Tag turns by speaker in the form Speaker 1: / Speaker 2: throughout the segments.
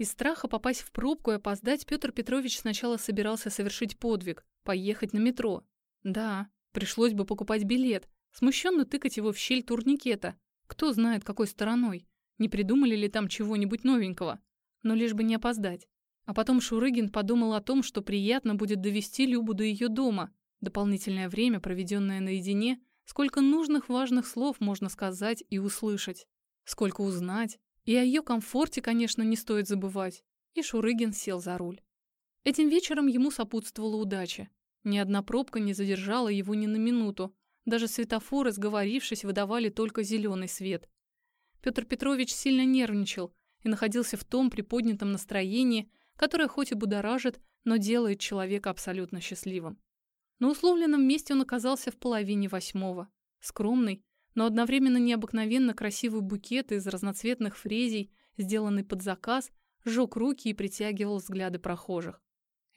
Speaker 1: Из страха попасть в пробку и опоздать Петр Петрович сначала собирался совершить подвиг – поехать на метро. Да, пришлось бы покупать билет, смущенно тыкать его в щель турникета. Кто знает, какой стороной. Не придумали ли там чего-нибудь новенького. Но лишь бы не опоздать. А потом Шурыгин подумал о том, что приятно будет довести Любу до ее дома. Дополнительное время, проведенное наедине, сколько нужных важных слов можно сказать и услышать. Сколько узнать, и о ее комфорте, конечно, не стоит забывать. И Шурыгин сел за руль. Этим вечером ему сопутствовала удача. Ни одна пробка не задержала его ни на минуту. Даже светофоры, сговорившись, выдавали только зеленый свет. Петр Петрович сильно нервничал и находился в том приподнятом настроении, которое хоть и будоражит, но делает человека абсолютно счастливым. На условленном месте он оказался в половине восьмого. Скромный, но одновременно необыкновенно красивый букет из разноцветных фрезий, сделанный под заказ, сжег руки и притягивал взгляды прохожих.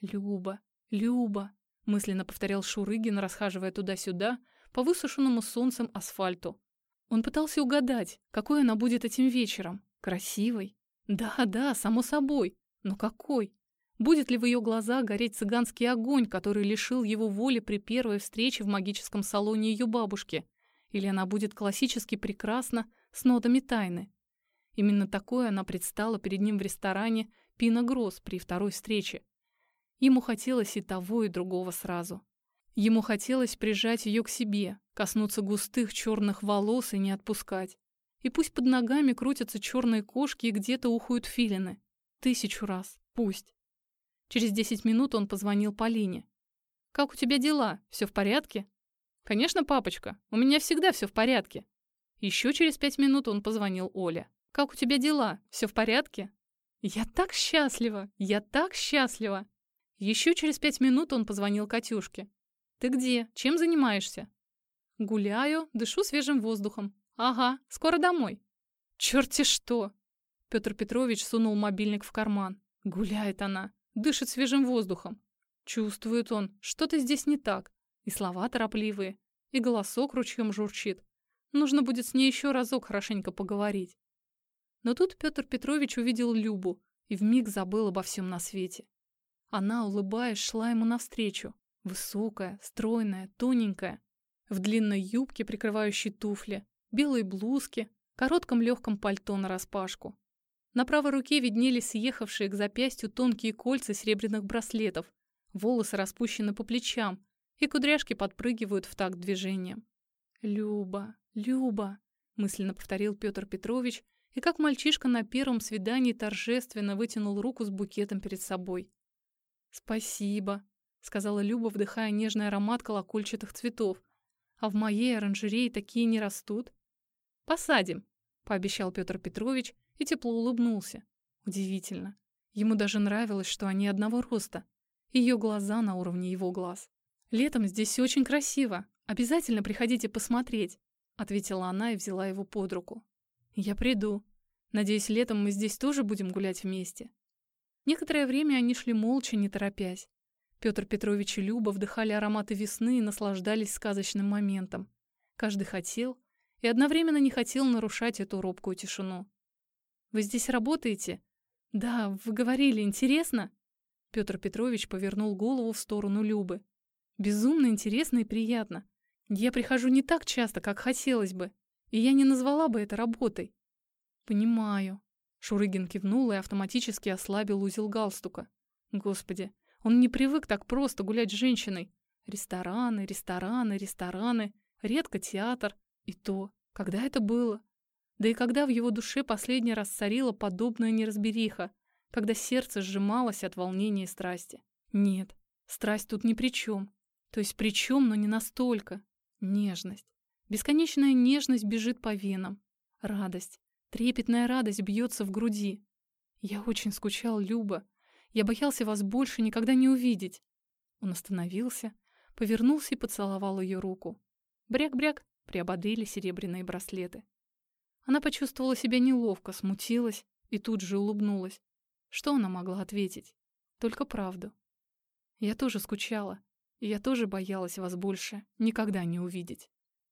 Speaker 1: «Люба, Люба», — мысленно повторял Шурыгин, расхаживая туда-сюда по высушенному солнцем асфальту. Он пытался угадать, какой она будет этим вечером. Красивой? Да-да, само собой. Но какой? Будет ли в ее глазах гореть цыганский огонь, который лишил его воли при первой встрече в магическом салоне ее бабушки? Или она будет классически прекрасна с нотами тайны. Именно такое она предстала перед ним в ресторане Пина Гросс при второй встрече. Ему хотелось и того, и другого сразу. Ему хотелось прижать ее к себе, коснуться густых черных волос и не отпускать. И пусть под ногами крутятся черные кошки и где-то ухают филины. Тысячу раз. Пусть. Через десять минут он позвонил Полине. «Как у тебя дела? Все в порядке?» «Конечно, папочка, у меня всегда все в порядке». Еще через пять минут он позвонил Оле. «Как у тебя дела? Все в порядке?» «Я так счастлива! Я так счастлива!» Еще через пять минут он позвонил Катюшке. «Ты где? Чем занимаешься?» «Гуляю, дышу свежим воздухом. Ага, скоро домой». «Черти что!» Петр Петрович сунул мобильник в карман. Гуляет она, дышит свежим воздухом. Чувствует он, что-то здесь не так. И слова торопливые, и голосок ручьем журчит. Нужно будет с ней еще разок хорошенько поговорить. Но тут Петр Петрович увидел Любу и вмиг забыл обо всем на свете. Она, улыбаясь, шла ему навстречу. Высокая, стройная, тоненькая. В длинной юбке, прикрывающей туфли, белой блузке, коротком легком пальто нараспашку. На правой руке виднелись съехавшие к запястью тонкие кольца серебряных браслетов, волосы распущены по плечам, и кудряшки подпрыгивают в такт движением. «Люба, Люба», — мысленно повторил Петр Петрович, и как мальчишка на первом свидании торжественно вытянул руку с букетом перед собой. «Спасибо», — сказала Люба, вдыхая нежный аромат колокольчатых цветов. «А в моей оранжерее такие не растут». «Посадим», — пообещал Петр Петрович и тепло улыбнулся. Удивительно. Ему даже нравилось, что они одного роста. Ее глаза на уровне его глаз. «Летом здесь очень красиво. Обязательно приходите посмотреть», — ответила она и взяла его под руку. «Я приду. Надеюсь, летом мы здесь тоже будем гулять вместе». Некоторое время они шли молча, не торопясь. Петр Петрович и Люба вдыхали ароматы весны и наслаждались сказочным моментом. Каждый хотел и одновременно не хотел нарушать эту робкую тишину. «Вы здесь работаете?» «Да, вы говорили, интересно?» Петр Петрович повернул голову в сторону Любы. Безумно интересно и приятно. Я прихожу не так часто, как хотелось бы, и я не назвала бы это работой. Понимаю. Шурыгин кивнул и автоматически ослабил узел галстука. Господи, он не привык так просто гулять с женщиной. Рестораны, рестораны, рестораны, редко театр. И то, когда это было? Да и когда в его душе последний раз царила подобная неразбериха, когда сердце сжималось от волнения и страсти. Нет, страсть тут ни при чем. То есть причем, но не настолько. Нежность. Бесконечная нежность бежит по венам. Радость. Трепетная радость бьется в груди. Я очень скучал, Люба. Я боялся вас больше никогда не увидеть. Он остановился, повернулся и поцеловал ее руку. Бряк-бряк приободрили серебряные браслеты. Она почувствовала себя неловко, смутилась и тут же улыбнулась. Что она могла ответить? Только правду. Я тоже скучала. Я тоже боялась вас больше никогда не увидеть.